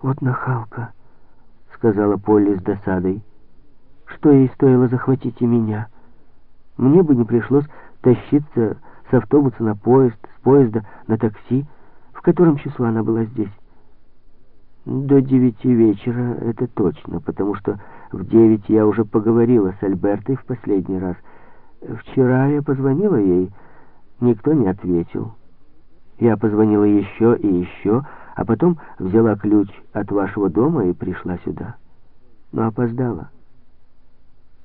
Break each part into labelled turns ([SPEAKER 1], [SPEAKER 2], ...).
[SPEAKER 1] «Вот нахалка», — сказала Полли с досадой. «Что ей стоило захватить и меня? Мне бы не пришлось тащиться с автобуса на поезд, с поезда на такси. В котором часу она была здесь?» «До девяти вечера, это точно, потому что в девять я уже поговорила с Альбертой в последний раз. Вчера я позвонила ей, никто не ответил. Я позвонила еще и еще, а потом взяла ключ от вашего дома и пришла сюда. Но опоздала.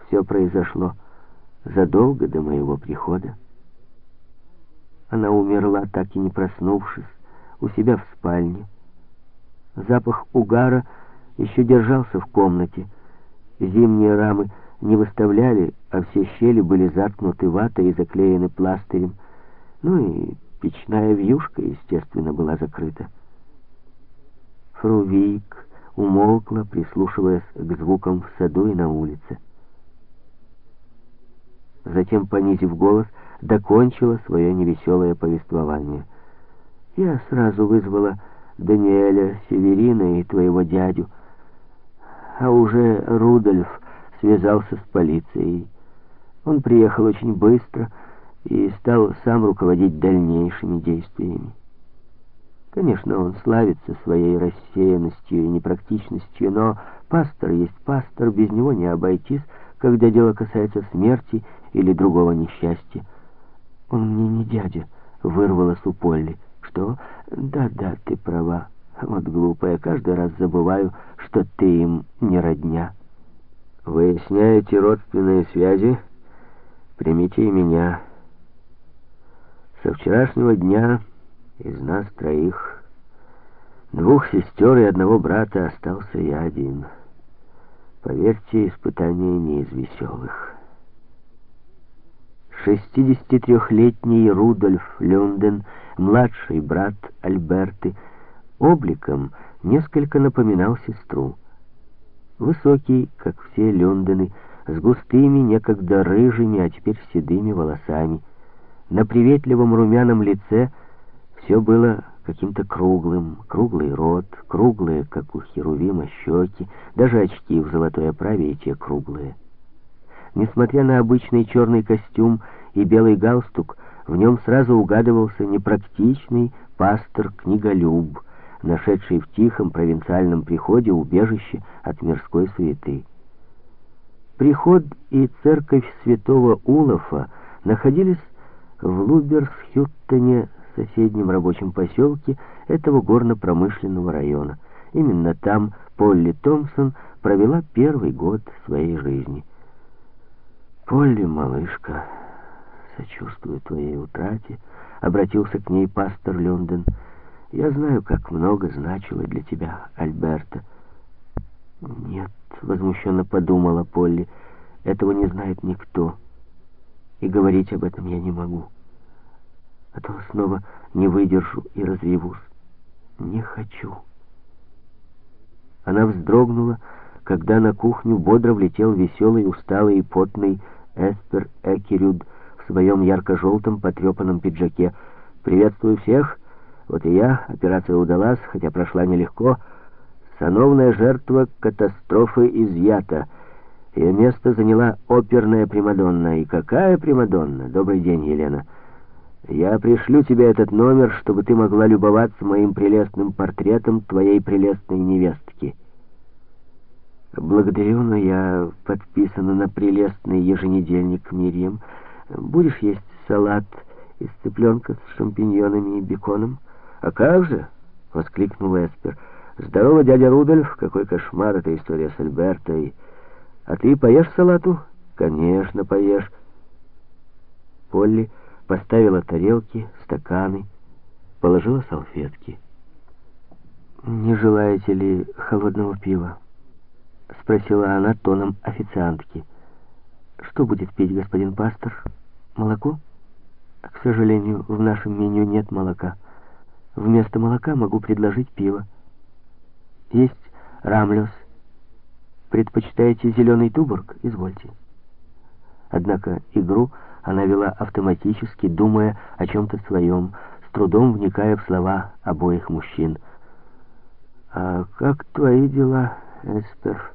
[SPEAKER 1] Все произошло задолго до моего прихода. Она умерла, так и не проснувшись, у себя в спальне. Запах угара еще держался в комнате. Зимние рамы не выставляли, а все щели были заткнуты ватой и заклеены пластырем. Ну и печная вьюшка, естественно, была закрыта. Фру умолкла, прислушиваясь к звукам в саду и на улице. Затем, понизив голос, докончила свое невеселое повествование. Я сразу вызвала Даниэля Северина и твоего дядю, а уже Рудольф связался с полицией. Он приехал очень быстро и стал сам руководить дальнейшими действиями. Конечно, он славится своей рассеянностью и непрактичностью, но пастор есть пастор, без него не обойтись, когда дело касается смерти или другого несчастья. Он мне не дядя, вырвалась у Полли. Что? Да-да, ты права. Вот глупая, каждый раз забываю, что ты им не родня. Выясняете родственные связи? Примите и меня. Со вчерашнего дня... Из нас троих, двух сестер и одного брата, остался я один. Поверьте, испытание не из веселых. 63-летний Рудольф Люнден, младший брат Альберты, обликом несколько напоминал сестру. Высокий, как все Люндены, с густыми, некогда рыжими, а теперь седыми волосами. На приветливом румяном лице – все было каким-то круглым, круглый рот, круглые, как у Херувима, щеки, даже очки в золотой оправе и те круглые. Несмотря на обычный черный костюм и белый галстук, в нем сразу угадывался непрактичный пастор-книголюб, нашедший в тихом провинциальном приходе убежище от мирской суеты. Приход и церковь святого Улафа находились в Луберсхюттене соседнем рабочем поселке этого горно-промышленного района. Именно там Полли Томпсон провела первый год своей жизни. «Полли, малышка, сочувствую твоей утрате», — обратился к ней пастор Лондон. «Я знаю, как много значило для тебя Альберта». «Нет», — возмущенно подумала Полли, — «этого не знает никто, и говорить об этом я не могу» а то снова не выдержу и разревусь. Не хочу. Она вздрогнула, когда на кухню бодро влетел веселый, усталый и потный Эспер Экерюд в своем ярко-желтом потрепанном пиджаке. «Приветствую всех! Вот и я. Операция удалась, хотя прошла нелегко. Сановная жертва катастрофы изъята. Ее место заняла оперная Примадонна. И какая Примадонна? Добрый день, Елена!» Я пришлю тебе этот номер, чтобы ты могла любоваться моим прелестным портретом твоей прелестной невестки. Благодарю, но я подписана на прелестный еженедельник Мирьям. Будешь есть салат из цыпленка с шампиньонами и беконом? А как же? — воскликнул Эспер. Здорово, дядя Рудольф, какой кошмар эта история с Альбертой. А ты поешь салату? Конечно, поешь. Полли поставила тарелки, стаканы, положила салфетки. «Не желаете ли холодного пива?» — спросила она тоном официантки. «Что будет пить господин пастор? Молоко?» «К сожалению, в нашем меню нет молока. Вместо молока могу предложить пиво. Есть рамлес. Предпочитаете зеленый туборг? Извольте». Однако игру она вела автоматически, думая о чем-то своем, с трудом вникая в слова обоих мужчин. «А как твои дела, Эспер?»